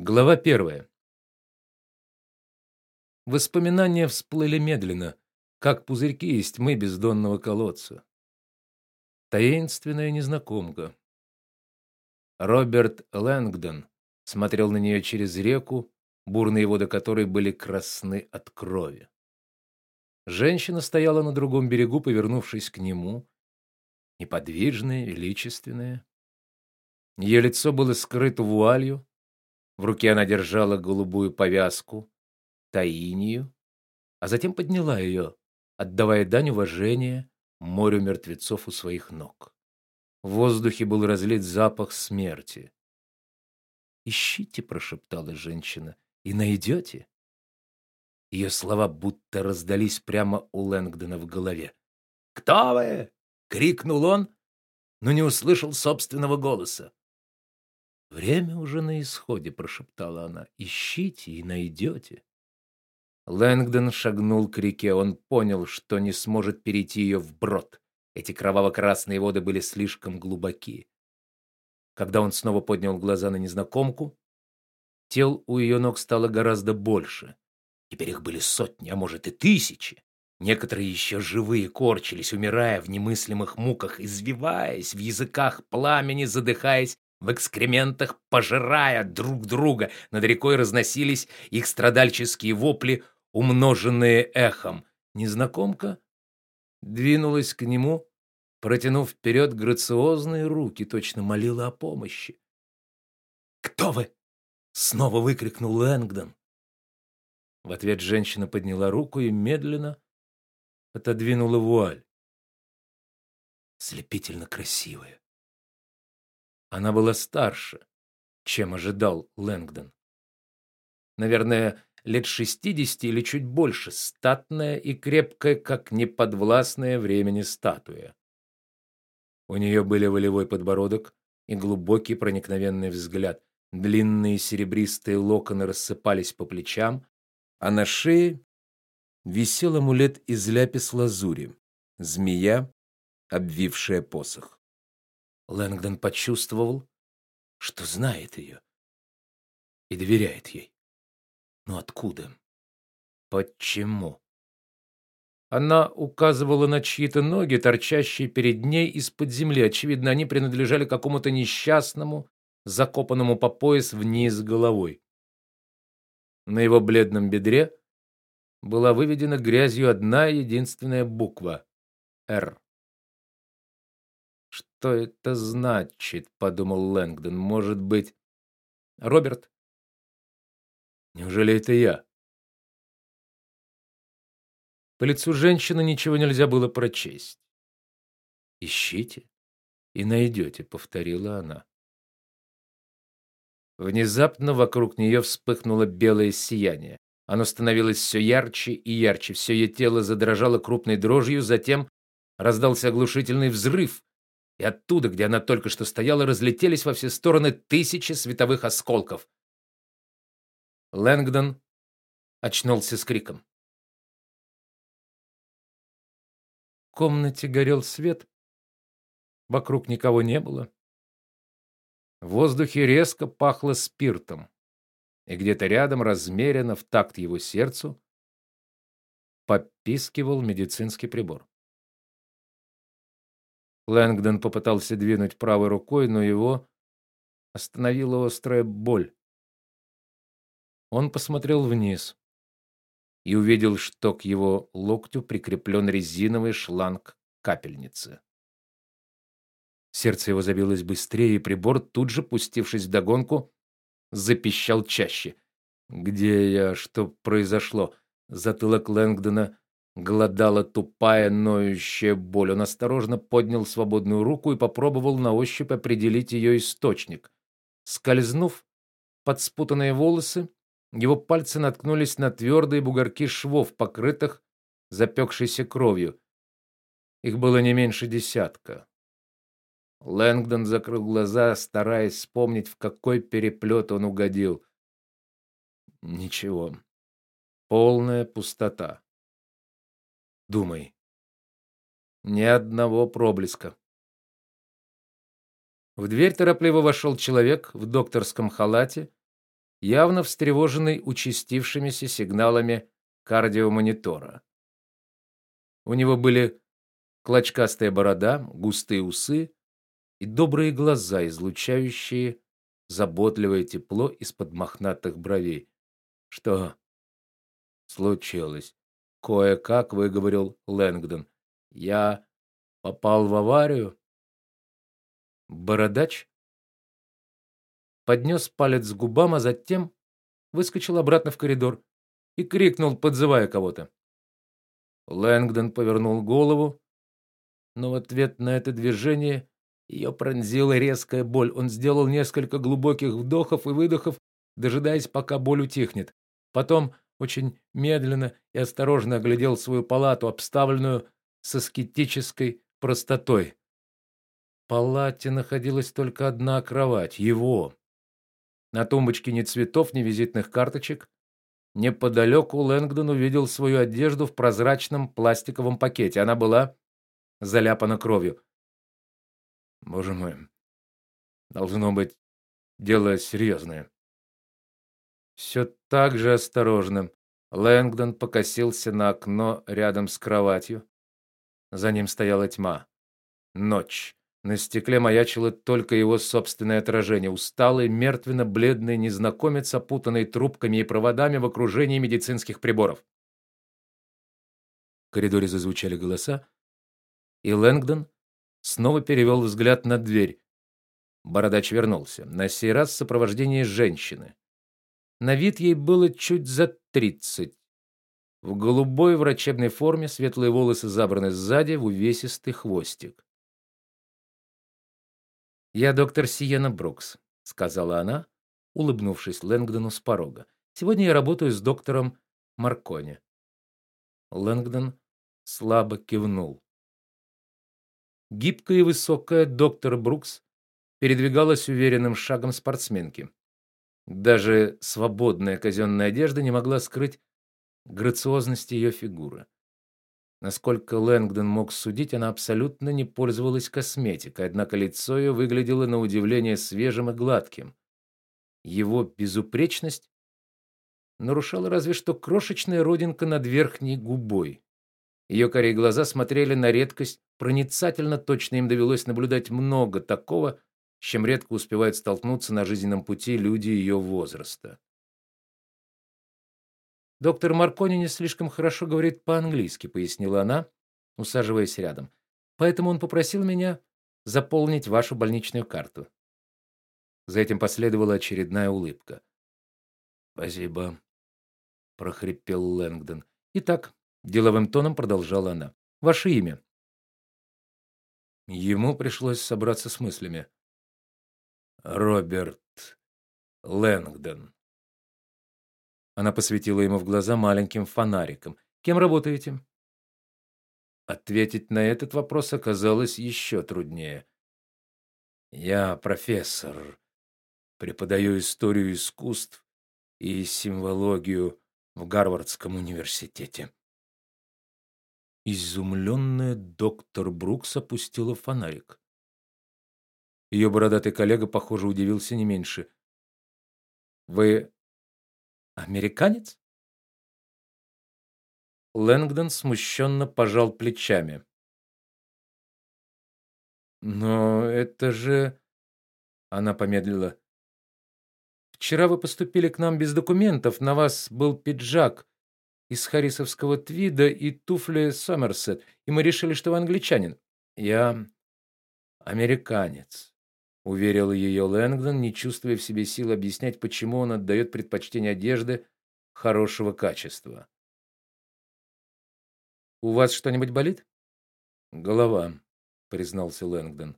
Глава первая. Воспоминания всплыли медленно, как пузырьки из тьмы бездонного колодца. Таинственная незнакомка. Роберт Лэнгдон смотрел на нее через реку, бурные воды которой были красны от крови. Женщина стояла на другом берегу, повернувшись к нему, неподвижная, величественная. Ее лицо было скрыто вуалью, в руке она держала голубую повязку, таинию, а затем подняла ее, отдавая дань уважения морю мертвецов у своих ног. В воздухе был разлит запах смерти. "Ищите", прошептала женщина, "и найдете». Ее слова будто раздались прямо у Лэнгдона в голове. "Кто вы?" крикнул он, но не услышал собственного голоса. Время уже на исходе, прошептала она. Ищите и найдете». Лэнгдон шагнул к реке. Он понял, что не сможет перейти ее вброд. Эти кроваво-красные воды были слишком глубоки. Когда он снова поднял глаза на незнакомку, тел у ее ног стало гораздо больше. Теперь их были сотни, а может и тысячи. Некоторые еще живые корчились, умирая в немыслимых муках, извиваясь в языках пламени, задыхаясь в экскрементах пожирая друг друга. Над рекой разносились их страдальческие вопли, умноженные эхом. Незнакомка двинулась к нему, протянув вперед грациозные руки, точно молила о помощи. "Кто вы?" снова выкрикнул Лэнгдон. В ответ женщина подняла руку и медленно отодвинула вуаль. Слепительно красивая, она была старше, чем ожидал Лэнгдон. Наверное, лет шестидесяти или чуть больше, статная и крепкая, как неподвластная времени статуя. У нее были волевой подбородок и глубокий проникновенный взгляд. Длинные серебристые локоны рассыпались по плечам, а на шее висел амулет из ляпис-лазури, змея, обвившая посох. Лэнгдон почувствовал, что знает ее и доверяет ей. Но откуда? Почему? Она указывала на чьи-то ноги, торчащие перед ней из-под земли. Очевидно, они принадлежали какому-то несчастному, закопанному по пояс вниз головой. На его бледном бедре была выведена грязью одна единственная буква Р. Что это значит, подумал Лэнгдон. Может быть, Роберт? Неужели это я? По лицу женщины ничего нельзя было прочесть. Ищите и найдете», — повторила она. Внезапно вокруг нее вспыхнуло белое сияние. Оно становилось все ярче и ярче, все ее тело задрожало крупной дрожью, затем раздался оглушительный взрыв, и оттуда, где она только что стояла, разлетелись во все стороны тысячи световых осколков. Лэнгдон очнулся с криком. В комнате горел свет. Вокруг никого не было. В воздухе резко пахло спиртом, и где-то рядом размеренно в такт его сердцу попискивал медицинский прибор. Лэнгдон попытался двинуть правой рукой, но его остановила острая боль. Он посмотрел вниз и увидел, что к его локтю прикреплен резиновый шланг капельницы. Сердце его забилось быстрее, и прибор, тут же пустившись в догонку, запищал чаще. Где я? Что произошло? Затылок Лэнгдона Голодала тупая, ноющая боль. Он осторожно поднял свободную руку и попробовал на ощупь определить ее источник. Скользнув под спутанные волосы, его пальцы наткнулись на твердые бугорки швов, покрытых запекшейся кровью. Их было не меньше десятка. Лэнгдон закрыл глаза, стараясь вспомнить, в какой переплет он угодил. Ничего. Полная пустота. Думай. Ни одного проблеска. В дверь торопливо вошел человек в докторском халате явно встревоженный участившимися сигналами кардиомонитора. У него были клочкастая борода, густые усы и добрые глаза, излучающие заботливое тепло из-под мохнатых бровей. Что случилось? Кое-как выговорил Лэнгдон. Я попал в аварию. Бородач поднес палец к губам, а затем выскочил обратно в коридор и крикнул, подзывая кого-то. Лэнгдон повернул голову, но в ответ на это движение ее пронзила резкая боль. Он сделал несколько глубоких вдохов и выдохов, дожидаясь, пока боль утихнет. Потом очень медленно и осторожно оглядел свою палату, обставленную с аскетической простотой. В палате находилась только одна кровать, его. На тумбочке ни цветов, ни визитных карточек. Неподалеку Лэнгдон увидел свою одежду в прозрачном пластиковом пакете. Она была заляпана кровью. Боже мой. Должно быть дело серьезное. Все так же осторожно Лэнгдон покосился на окно рядом с кроватью. За ним стояла тьма. Ночь. На стекле маячило только его собственное отражение, усталый, мертвенно-бледный незнакомец, опутанный трубками и проводами в окружении медицинских приборов. В коридоре зазвучали голоса, и Лэнгдон снова перевел взгляд на дверь. Бородач вернулся, на сей раз в сопровождении женщины. На вид ей было чуть за тридцать. В голубой врачебной форме, светлые волосы забраны сзади в увесистый хвостик. "Я доктор Сиена Брукс", сказала она, улыбнувшись Лэнгдону с порога. "Сегодня я работаю с доктором Маркони". Лэнгдон слабо кивнул. Гибкая и высокая доктор Брукс передвигалась уверенным шагом спортсменки. Даже свободная казенная одежда не могла скрыть грациозности ее фигуры. Насколько Лэнгдон мог судить, она абсолютно не пользовалась косметикой, однако лицо ее выглядело на удивление свежим и гладким. Его безупречность нарушала разве что крошечная родинка над верхней губой. Ее карие глаза смотрели на редкость проницательно, точно им довелось наблюдать много такого, с чем редко успевают столкнуться на жизненном пути люди ее возраста. Доктор Маркони не слишком хорошо говорит по-английски, пояснила она, усаживаясь рядом. Поэтому он попросил меня заполнить вашу больничную карту. За этим последовала очередная улыбка. Спасибо, прохрипел Лэнгдон. Итак, деловым тоном продолжала она. Ваше имя? Ему пришлось собраться с мыслями. Роберт Лэнгдон. Она посветила ему в глаза маленьким фонариком. Кем работаете? Ответить на этот вопрос оказалось еще труднее. Я профессор, преподаю историю искусств и символологию в Гарвардском университете. Изумленная доктор Брукс опустила фонарик. Ее бородатый коллега, похоже, удивился не меньше. Вы американец? Лэнгдон смущенно пожал плечами. Но это же она помедлила. Вчера вы поступили к нам без документов, на вас был пиджак из харрисовского твида и туфли Сомерсет, и мы решили, что вы англичанин. Я американец, уверил ее Лэнгдон, не чувствуя в себе сил объяснять, почему он отдает предпочтение одежды хорошего качества. У вас что-нибудь болит? Голова, признался Лэнгдон.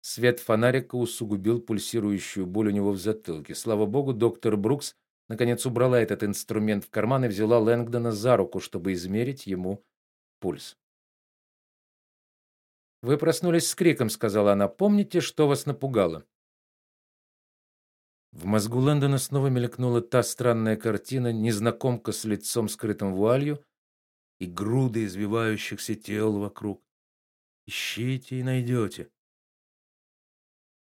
Свет фонарика усугубил пульсирующую боль у него в затылке. Слава богу, доктор Брукс наконец убрала этот инструмент в карман и взяла Лэнгдона за руку, чтобы измерить ему пульс. Вы проснулись с криком, сказала она. Помните, что вас напугало? В мозгу Лэндона снова мелькнула та странная картина, незнакомка с лицом скрытым вуалью и груды извивающихся тел вокруг. Ищите и найдете.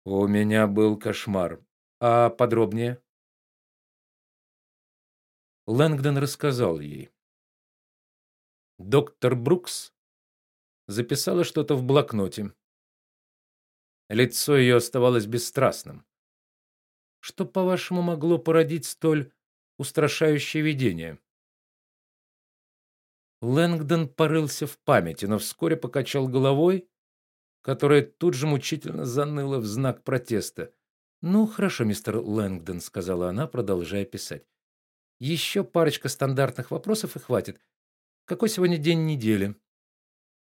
У меня был кошмар. А подробнее? Лэнгдон рассказал ей. Доктор Брукс записала что-то в блокноте. Лицо ее оставалось бесстрастным. Что, по-вашему, могло породить столь устрашающее видение? Лэнгдон порылся в памяти, но вскоре покачал головой, которая тут же мучительно заныла в знак протеста. "Ну, хорошо, мистер Лэнгдон", сказала она, продолжая писать. «Еще парочка стандартных вопросов и хватит. Какой сегодня день недели?"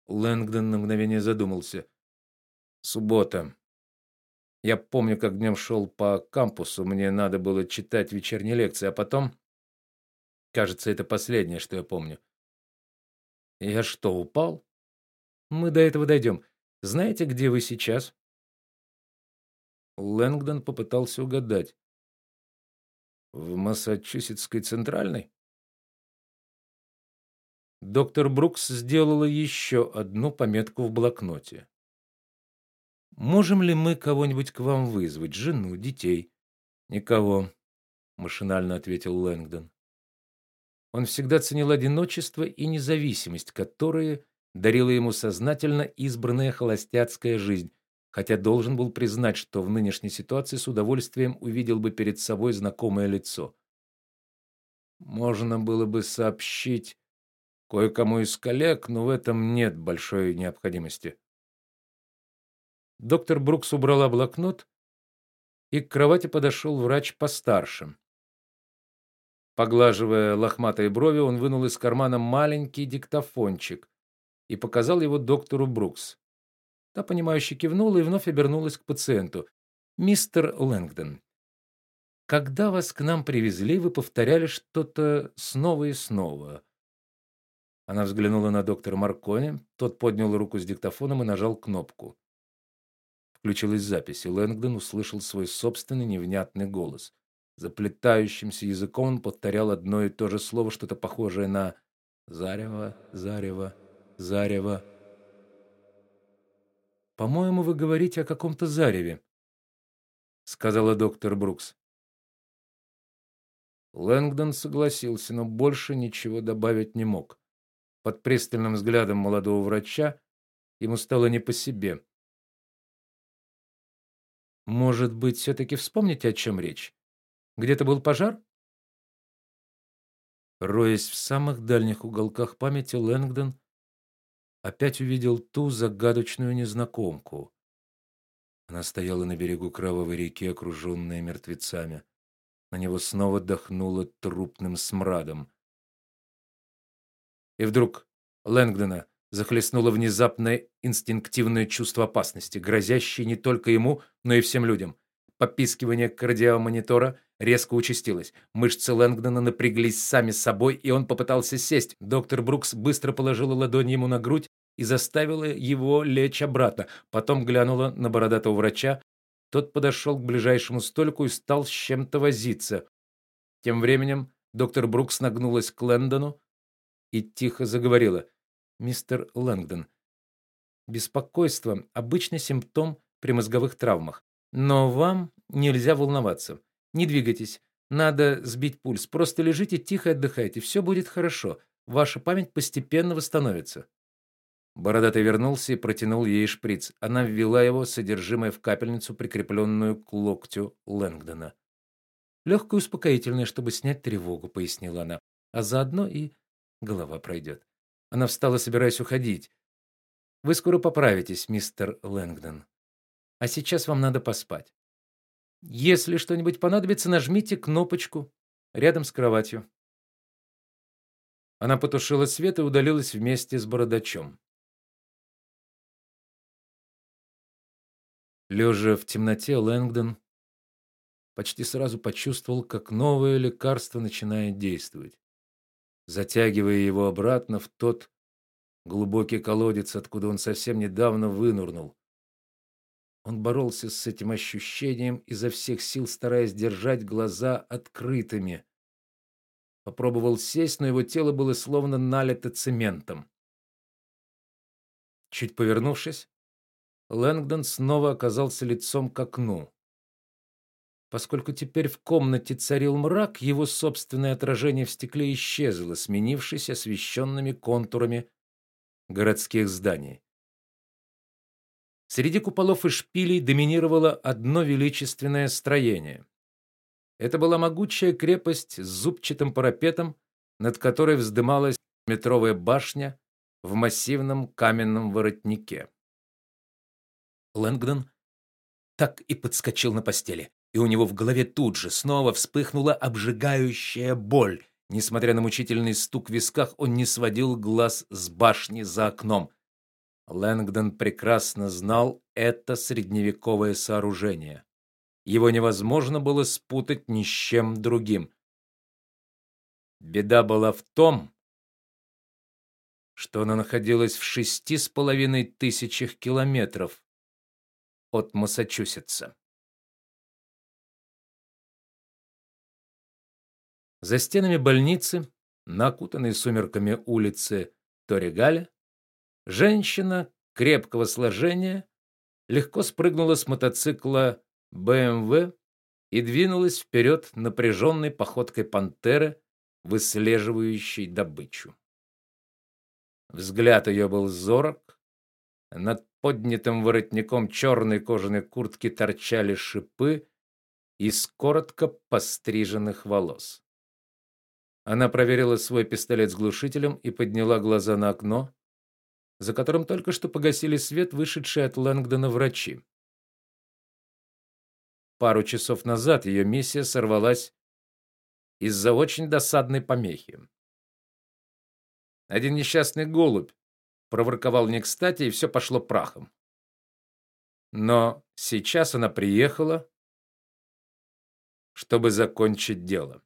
Лэнгдон на мгновение задумался. Суббота. Я помню, как днем шел по кампусу, мне надо было читать вечерние лекции, а потом, кажется, это последнее, что я помню. Я что, упал? Мы до этого дойдем. Знаете, где вы сейчас? Лэнгдон попытался угадать. В Массачусетской центральной? Доктор Брукс сделала еще одну пометку в блокноте. Можем ли мы кого-нибудь к вам вызвать, жену, детей? Никого, машинально ответил Лэнгдон. Он всегда ценил одиночество и независимость, которые дарила ему сознательно избранная холостяцкая жизнь, хотя должен был признать, что в нынешней ситуации с удовольствием увидел бы перед собой знакомое лицо. Можно было бы сообщить кое-кому из коллег, но в этом нет большой необходимости. Доктор Брукс убрала блокнот, и к кровати подошел врач постарше. Поглаживая лохматые брови, он вынул из кармана маленький диктофончик и показал его доктору Брукс. Та понимающе кивнула и вновь обернулась к пациенту. Мистер Лэнгдон, когда вас к нам привезли, вы повторяли что-то снова и снова. Она взглянула на доктора Маркони, тот поднял руку с диктофоном и нажал кнопку. Включилась запись, и Лэнгдон услышал свой собственный невнятный голос. Заплетающимся языком он повторял одно и то же слово, что-то похожее на зарево, зарево, зарево. По-моему, вы говорите о каком-то зареве, сказала доктор Брукс. Лэнгдон согласился, но больше ничего добавить не мог. Под пристальным взглядом молодого врача ему стало не по себе. Может быть, все таки вспомните, о чем речь? Где-то был пожар? Роясь в самых дальних уголках памяти, Лэнгдон опять увидел ту загадочную незнакомку. Она стояла на берегу кровавой реки, окруженная мертвецами. На него снова дохнуло трупным смрадом. И вдруг Лэнгдона захлестнуло внезапное инстинктивное чувство опасности, грозящее не только ему, но и всем людям. Попискивание кардиомонитора резко участилось. Мышцы Лэнгдона напряглись сами собой, и он попытался сесть. Доктор Брукс быстро положила ладонь ему на грудь и заставила его лечь обратно. Потом глянула на бородатого врача. Тот подошел к ближайшему столику и стал с чем-то возиться. Тем временем доктор Брукс нагнулась к Лэндону и тихо заговорила: "Мистер Лэнгдон, беспокойство обычный симптом при мозговых травмах. Но вам нельзя волноваться. Не двигайтесь. Надо сбить пульс. Просто лежите тихо и отдыхайте. Все будет хорошо. Ваша память постепенно восстановится. Бородатый вернулся и протянул ей шприц. Она ввела его содержимое в капельницу, прикрепленную к локтю Лэнгдона. «Легкое успокоительное, чтобы снять тревогу, пояснила она. А заодно и голова пройдет. Она встала, собираясь уходить. Вы скоро поправитесь, мистер Лэнгдон. А сейчас вам надо поспать. Если что-нибудь понадобится, нажмите кнопочку рядом с кроватью. Она потушила свет и удалилась вместе с бородачом. Лежа в темноте, Лэнгдон почти сразу почувствовал, как новое лекарство начинает действовать, затягивая его обратно в тот глубокий колодец, откуда он совсем недавно вынырнул. Он боролся с этим ощущением изо всех сил, стараясь держать глаза открытыми. Попробовал сесть, но его тело было словно налито цементом. Чуть повернувшись, Лэнгдон снова оказался лицом к окну. Поскольку теперь в комнате царил мрак, его собственное отражение в стекле исчезло, сменившись освещенными контурами городских зданий. Среди куполов и шпилей доминировало одно величественное строение. Это была могучая крепость с зубчатым парапетом, над которой вздымалась метровая башня в массивном каменном воротнике. Лэнгдон так и подскочил на постели и у него в голове тут же снова вспыхнула обжигающая боль. Несмотря на мучительный стук в висках, он не сводил глаз с башни за окном. Лэнгдон прекрасно знал это средневековое сооружение. Его невозможно было спутать ни с чем другим. Беда была в том, что она находилась в шести с половиной тысячах километров от Массачусетса. За стенами больницы, на окутанной сумерками улице Торигаля, женщина крепкого сложения легко спрыгнула с мотоцикла BMW и двинулась вперед напряженной походкой пантеры, выслеживающей добычу. Взгляд ее был зорок, над поднятым воротником черной кожаной куртки торчали шипы из коротко постриженных волос. Она проверила свой пистолет с глушителем и подняла глаза на окно, за которым только что погасили свет вышедшие от Лэнгдона врачи. Пару часов назад ее миссия сорвалась из-за очень досадной помехи. Один несчастный голубь проворковал не кстати, и все пошло прахом. Но сейчас она приехала, чтобы закончить дело.